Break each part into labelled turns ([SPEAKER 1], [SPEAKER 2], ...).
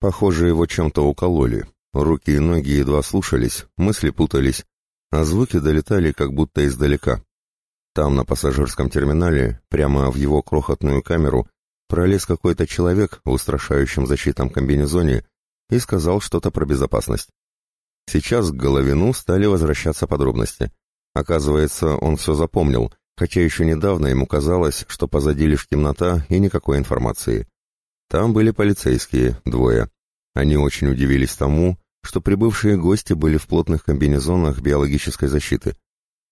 [SPEAKER 1] Похоже, его чем-то укололи. Руки и ноги едва слушались, мысли путались, а звуки долетали как будто издалека. Там, на пассажирском терминале, прямо в его крохотную камеру, пролез какой-то человек в устрашающем защитном комбинезоне и сказал что-то про безопасность. Сейчас к Головину стали возвращаться подробности. Оказывается, он все запомнил, хотя еще недавно ему казалось, что позади лишь темнота и никакой информации. Там были полицейские, двое. Они очень удивились тому, что прибывшие гости были в плотных комбинезонах биологической защиты.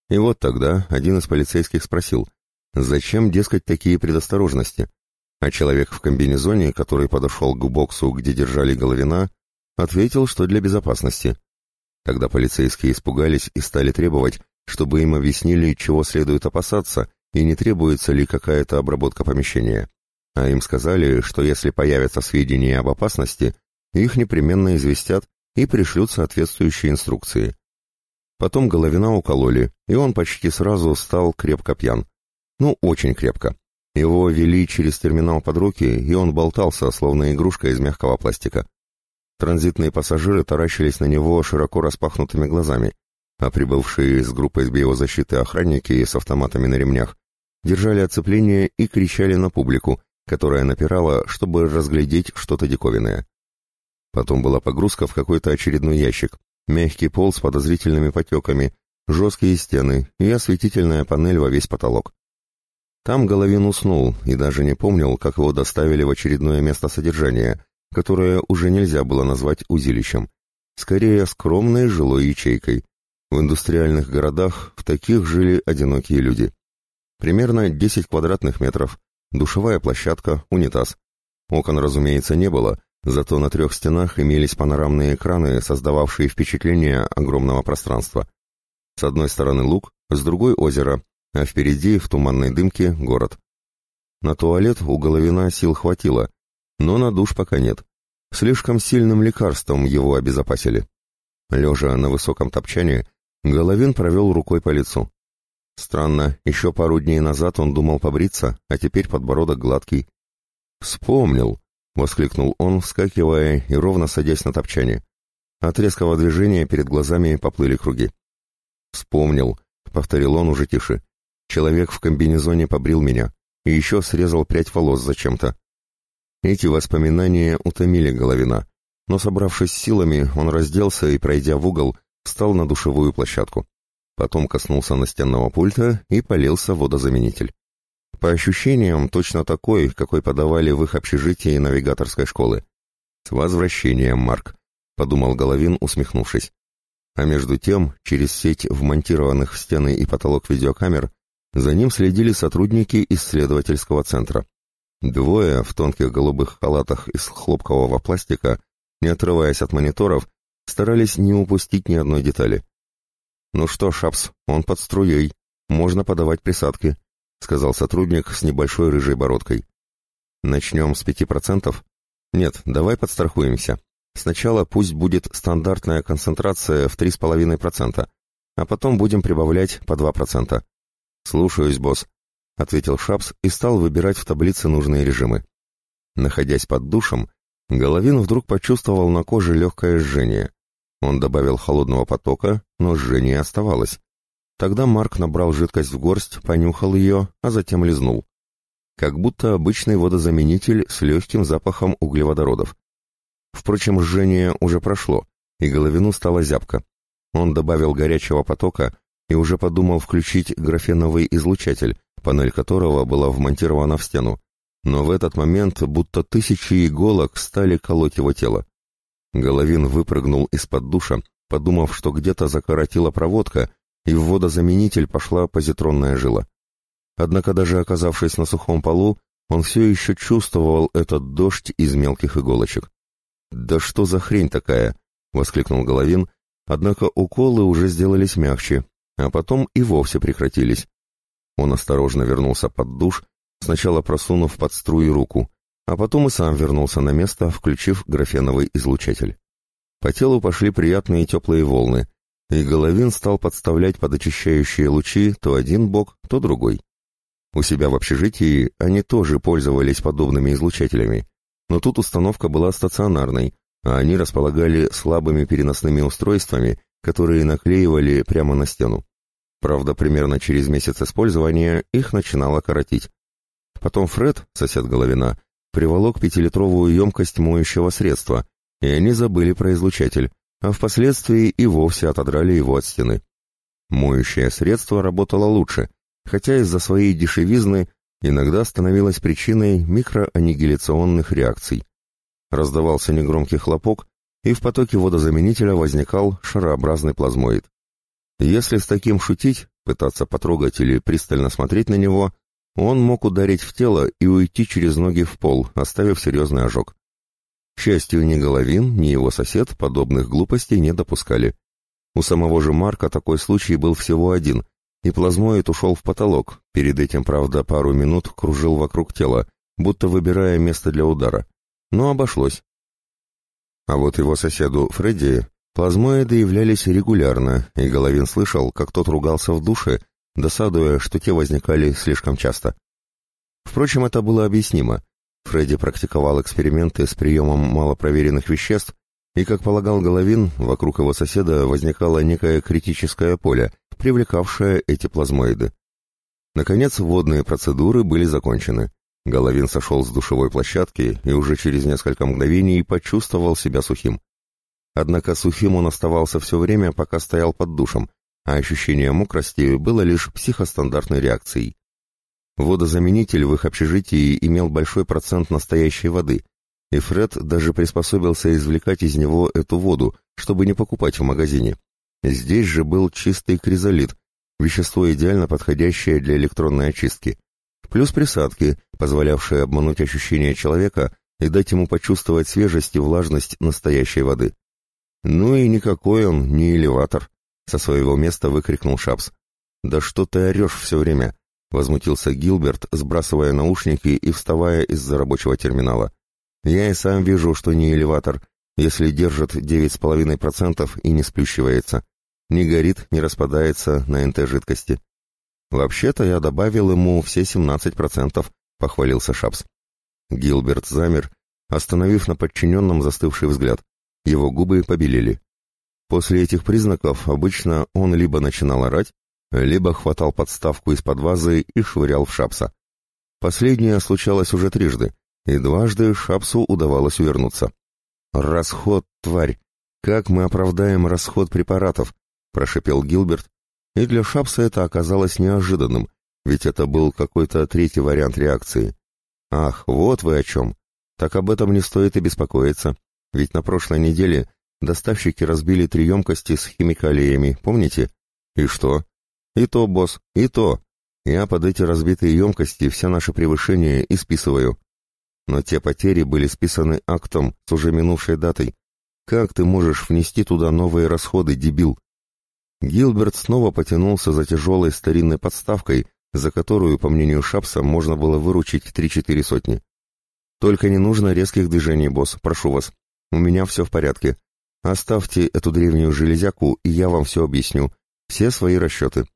[SPEAKER 1] И вот тогда один из полицейских спросил, зачем, дескать, такие предосторожности? А человек в комбинезоне, который подошел к боксу, где держали Головина, ответил, что для безопасности. Тогда полицейские испугались и стали требовать, чтобы им объяснили, чего следует опасаться и не требуется ли какая-то обработка помещения. А им сказали, что если появятся сведения об опасности, их непременно известят и пришлют соответствующие инструкции. Потом Головина укололи, и он почти сразу стал крепко пьян. Ну, очень крепко. Его вели через терминал под руки, и он болтался, словно игрушка из мягкого пластика. Транзитные пассажиры таращились на него широко распахнутыми глазами, а прибывшие с группой биозащиты охранники с автоматами на ремнях держали оцепление и кричали на публику, которая напирала, чтобы разглядеть что-то диковинное. Потом была погрузка в какой-то очередной ящик, мягкий пол с подозрительными потеками, жесткие стены и осветительная панель во весь потолок. Там Головин уснул и даже не помнил, как его доставили в очередное место содержания, которое уже нельзя было назвать узилищем. Скорее, скромной жилой ячейкой. В индустриальных городах в таких жили одинокие люди. Примерно 10 квадратных метров, душевая площадка, унитаз. Окон, разумеется, не было, зато на трех стенах имелись панорамные экраны, создававшие впечатление огромного пространства. С одной стороны луг, с другой озеро, а впереди, в туманной дымке, город. На туалет у Головина сил хватило, но на душ пока нет. Слишком сильным лекарством его обезопасили. Лежа на высоком топчане, Головин провел рукой по лицу. Странно, еще пару дней назад он думал побриться, а теперь подбородок гладкий. «Вспомнил!» — воскликнул он, вскакивая и ровно садясь на топчане. От резкого движения перед глазами поплыли круги. «Вспомнил», — повторил он уже тише. «Человек в комбинезоне побрил меня и еще срезал прядь волос зачем-то. Эти воспоминания утомили Головина, но, собравшись силами, он разделся и, пройдя в угол, встал на душевую площадку. Потом коснулся настенного пульта и полился водозаменитель. По ощущениям, точно такой, какой подавали в их общежитии навигаторской школы. «С возвращением, Марк», — подумал Головин, усмехнувшись. А между тем, через сеть вмонтированных в стены и потолок видеокамер, за ним следили сотрудники исследовательского центра. Двое в тонких голубых халатах из хлопкового пластика, не отрываясь от мониторов, старались не упустить ни одной детали. «Ну что, Шапс, он под струей, можно подавать присадки», — сказал сотрудник с небольшой рыжей бородкой. «Начнем с пяти процентов?» «Нет, давай подстрахуемся. Сначала пусть будет стандартная концентрация в три с половиной процента, а потом будем прибавлять по два процента». «Слушаюсь, босс», — ответил Шапс и стал выбирать в таблице нужные режимы. Находясь под душем, Головин вдруг почувствовал на коже легкое жжение. Он добавил холодного потока, но жжение оставалось. Тогда Марк набрал жидкость в горсть, понюхал ее, а затем лизнул. Как будто обычный водозаменитель с легким запахом углеводородов. Впрочем, жжение уже прошло, и Головину стало зябко. Он добавил горячего потока и уже подумал включить графеновый излучатель, панель которого была вмонтирована в стену. Но в этот момент будто тысячи иголок стали колоть его тело. Головин выпрыгнул из-под душа, подумав, что где-то закоротила проводка, и в водозаменитель пошла позитронная жила. Однако даже оказавшись на сухом полу, он все еще чувствовал этот дождь из мелких иголочек. «Да что за хрень такая?» — воскликнул Головин, однако уколы уже сделались мягче, а потом и вовсе прекратились. Он осторожно вернулся под душ, сначала просунув под струи руку, а потом и сам вернулся на место, включив графеновый излучатель. По телу пошли приятные теплые волны, и Головин стал подставлять под очищающие лучи то один бок, то другой. У себя в общежитии они тоже пользовались подобными излучателями, но тут установка была стационарной, а они располагали слабыми переносными устройствами, которые наклеивали прямо на стену. Правда, примерно через месяц использования их начинало коротить. Потом Фред, сосед Головина, приволок пятилитровую емкость моющего средства, и они забыли про излучатель, а впоследствии и вовсе отодрали его от стены. Моющее средство работало лучше, хотя из-за своей дешевизны иногда становилось причиной микроаннигиляционных реакций. Раздавался негромкий хлопок, и в потоке водозаменителя возникал шарообразный плазмоид. Если с таким шутить, пытаться потрогать или пристально смотреть на него, он мог ударить в тело и уйти через ноги в пол, оставив серьезный ожог. К счастью, ни Головин, ни его сосед подобных глупостей не допускали. У самого же Марка такой случай был всего один, и плазмоид ушел в потолок, перед этим, правда, пару минут кружил вокруг тела, будто выбирая место для удара. Но обошлось. А вот его соседу Фредди плазмоиды являлись регулярно, и Головин слышал, как тот ругался в душе, досадуя, что те возникали слишком часто. Впрочем, это было объяснимо. Фредди практиковал эксперименты с приемом малопроверенных веществ, и, как полагал Головин, вокруг его соседа возникало некое критическое поле, привлекавшее эти плазмоиды. Наконец, водные процедуры были закончены. Головин сошел с душевой площадки и уже через несколько мгновений почувствовал себя сухим. Однако сухим он оставался все время, пока стоял под душем, а ощущение мокрости было лишь психостандартной реакцией. Водозаменитель в их общежитии имел большой процент настоящей воды, и Фред даже приспособился извлекать из него эту воду, чтобы не покупать в магазине. Здесь же был чистый кризолит, вещество идеально подходящее для электронной очистки, плюс присадки, позволявшие обмануть ощущение человека и дать ему почувствовать свежесть и влажность настоящей воды. Ну и никакой он не элеватор, со своего места выкрикнул Шапс. «Да что ты орешь все время?» — возмутился Гилберт, сбрасывая наушники и вставая из-за рабочего терминала. Я и сам вижу, что не элеватор, если держит 9,5% и не сплющивается. Не горит, не распадается на НТ жидкости. Вообще-то я добавил ему все 17%, похвалился Шапс. Гилберт замер, остановив на подчиненном застывший взгляд. Его губы побелели. После этих признаков обычно он либо начинал орать, либо хватал подставку из-под вазы и швырял в Шапса. Последнее случалось уже трижды, и дважды Шапсу удавалось увернуться. «Расход, тварь! Как мы оправдаем расход препаратов?» — прошепел Гилберт, и для Шапса это оказалось неожиданным, ведь это был какой-то третий вариант реакции. «Ах, вот вы о чем! Так об этом не стоит и беспокоиться, ведь на прошлой неделе доставщики разбили три емкости с химикалиями, помните? И что? И то, босс, и то. Я под эти разбитые емкости все наши превышения и списываю. Но те потери были списаны актом с уже минувшей датой. Как ты можешь внести туда новые расходы, дебил? Гилберт снова потянулся за тяжелой старинной подставкой, за которую, по мнению Шапса, можно было выручить три-четыре сотни. «Только не нужно резких движений, босс, прошу вас. У меня все в порядке. Оставьте эту древнюю железяку, и я вам все объясню. Все свои расчеты».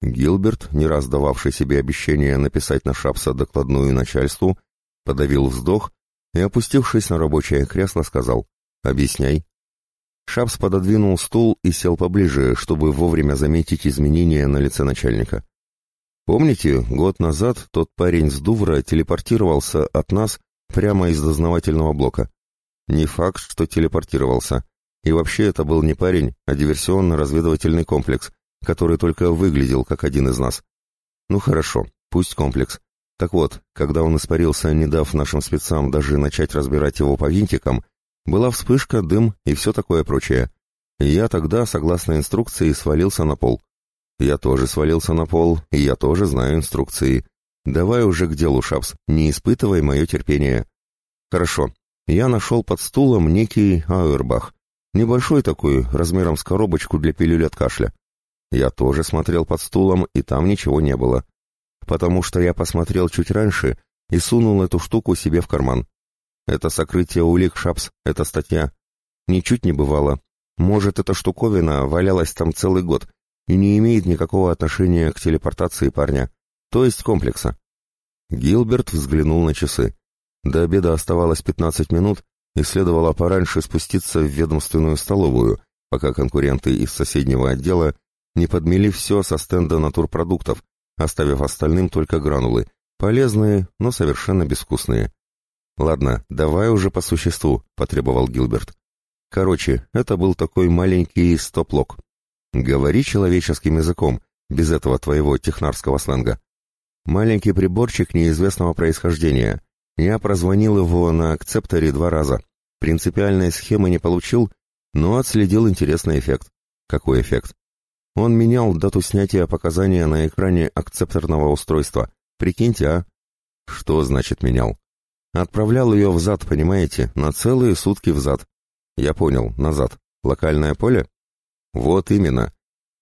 [SPEAKER 1] Гилберт, не раз дававший себе обещание написать на Шапса докладную начальству, подавил вздох и, опустившись на рабочее кресло, сказал «Объясняй». Шапс пододвинул стул и сел поближе, чтобы вовремя заметить изменения на лице начальника. «Помните, год назад тот парень с Дувра телепортировался от нас прямо из дознавательного блока? Не факт, что телепортировался. И вообще это был не парень, а диверсионно-разведывательный комплекс, который только выглядел как один из нас. Ну хорошо, пусть комплекс. Так вот, когда он испарился, не дав нашим спецам даже начать разбирать его по винтикам, была вспышка, дым и все такое прочее. И я тогда, согласно инструкции, свалился на пол. Я тоже свалился на пол, и я тоже знаю инструкции. Давай уже к делу, Шапс, не испытывай мое терпение. Хорошо. Я нашел под стулом некий Ауэрбах. Небольшой такой, размером с коробочку для пилюль от кашля. Я тоже смотрел под стулом, и там ничего не было потому что я посмотрел чуть раньше и сунул эту штуку себе в карман. Это сокрытие улик, Шапс, это статья. Ничуть не бывало. Может, эта штуковина валялась там целый год и не имеет никакого отношения к телепортации парня, то есть комплекса. Гилберт взглянул на часы. До обеда оставалось 15 минут, и следовало пораньше спуститься в ведомственную столовую, пока конкуренты из соседнего отдела не подмели все со стенда натурпродуктов, оставив остальным только гранулы, полезные, но совершенно безвкусные. «Ладно, давай уже по существу», — потребовал Гилберт. «Короче, это был такой маленький стоп-лок. Говори человеческим языком, без этого твоего технарского сленга. Маленький приборчик неизвестного происхождения. Я прозвонил его на акцепторе два раза. Принципиальной схемы не получил, но отследил интересный эффект. Какой эффект? Он менял дату снятия показания на экране акцепторного устройства. Прикиньте, а? Что значит менял? Отправлял ее взад, понимаете, на целые сутки взад. Я понял, назад. Локальное поле? Вот именно.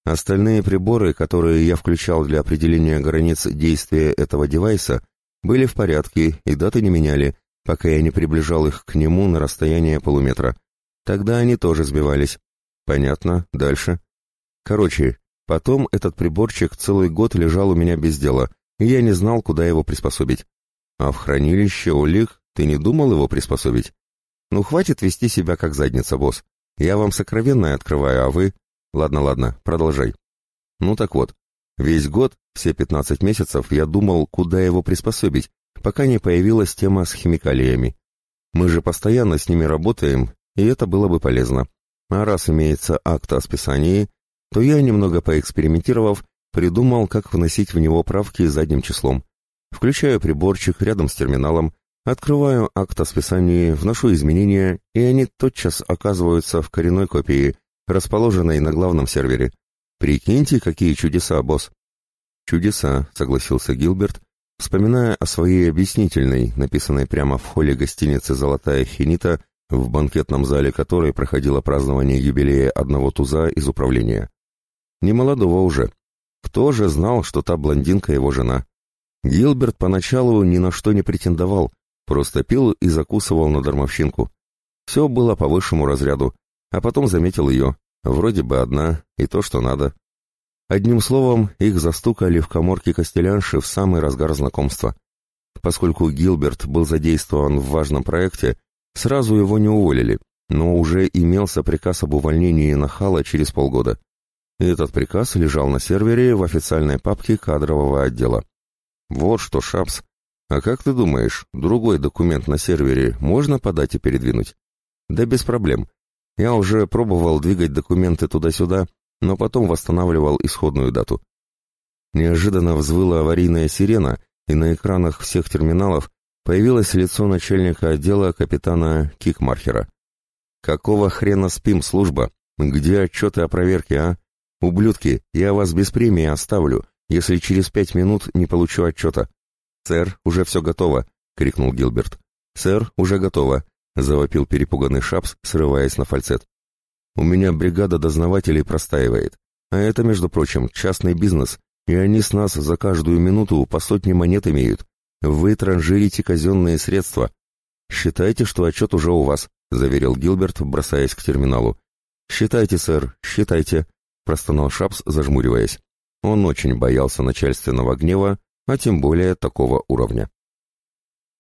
[SPEAKER 1] Остальные приборы, которые я включал для определения границ действия этого девайса, были в порядке и даты не меняли, пока я не приближал их к нему на расстояние полуметра. Тогда они тоже сбивались. Понятно, дальше. Короче, потом этот приборчик целый год лежал у меня без дела, и я не знал, куда его приспособить. А в хранилище улик ты не думал его приспособить? Ну, хватит вести себя как задница, босс. Я вам сокровенное открываю, а вы... Ладно, ладно, продолжай. Ну так вот, весь год, все 15 месяцев, я думал, куда его приспособить, пока не появилась тема с химикалиями. Мы же постоянно с ними работаем, и это было бы полезно. А раз имеется акт о списании, то я, немного поэкспериментировав, придумал, как вносить в него правки задним числом. Включаю приборчик рядом с терминалом, открываю акт о списании, вношу изменения, и они тотчас оказываются в коренной копии, расположенной на главном сервере. Прикиньте, какие чудеса, босс. Чудеса, согласился Гилберт, вспоминая о своей объяснительной, написанной прямо в холле гостиницы «Золотая хинита», в банкетном зале которой проходило празднование юбилея одного туза из управления. Немолодого уже. Кто же знал, что та блондинка его жена? Гилберт поначалу ни на что не претендовал, просто пил и закусывал на дармовщинку. Все было по высшему разряду, а потом заметил ее, вроде бы одна, и то, что надо. Одним словом, их застукали в коморке Костелянши в самый разгар знакомства. Поскольку Гилберт был задействован в важном проекте, сразу его не уволили, но уже имелся приказ об увольнении Нахала через полгода. И этот приказ лежал на сервере в официальной папке кадрового отдела. Вот что, Шапс. А как ты думаешь, другой документ на сервере можно подать и передвинуть? Да без проблем. Я уже пробовал двигать документы туда-сюда, но потом восстанавливал исходную дату. Неожиданно взвыла аварийная сирена, и на экранах всех терминалов появилось лицо начальника отдела капитана Кикмархера. «Какого хрена спим, служба? Где отчеты о проверке, а? Ублюдки, я вас без премии оставлю, если через пять минут не получу отчета». «Сэр, уже все готово», — крикнул Гилберт. «Сэр, уже готово», — завопил перепуганный Шапс, срываясь на фальцет. «У меня бригада дознавателей простаивает. А это, между прочим, частный бизнес, и они с нас за каждую минуту по сотне монет имеют. Вы транжирите казенные средства. Считайте, что отчет уже у вас», — заверил Гилберт, бросаясь к терминалу. «Считайте, сэр, считайте», — простонал Шапс, зажмуриваясь. Он очень боялся начальственного гнева, а тем более такого уровня.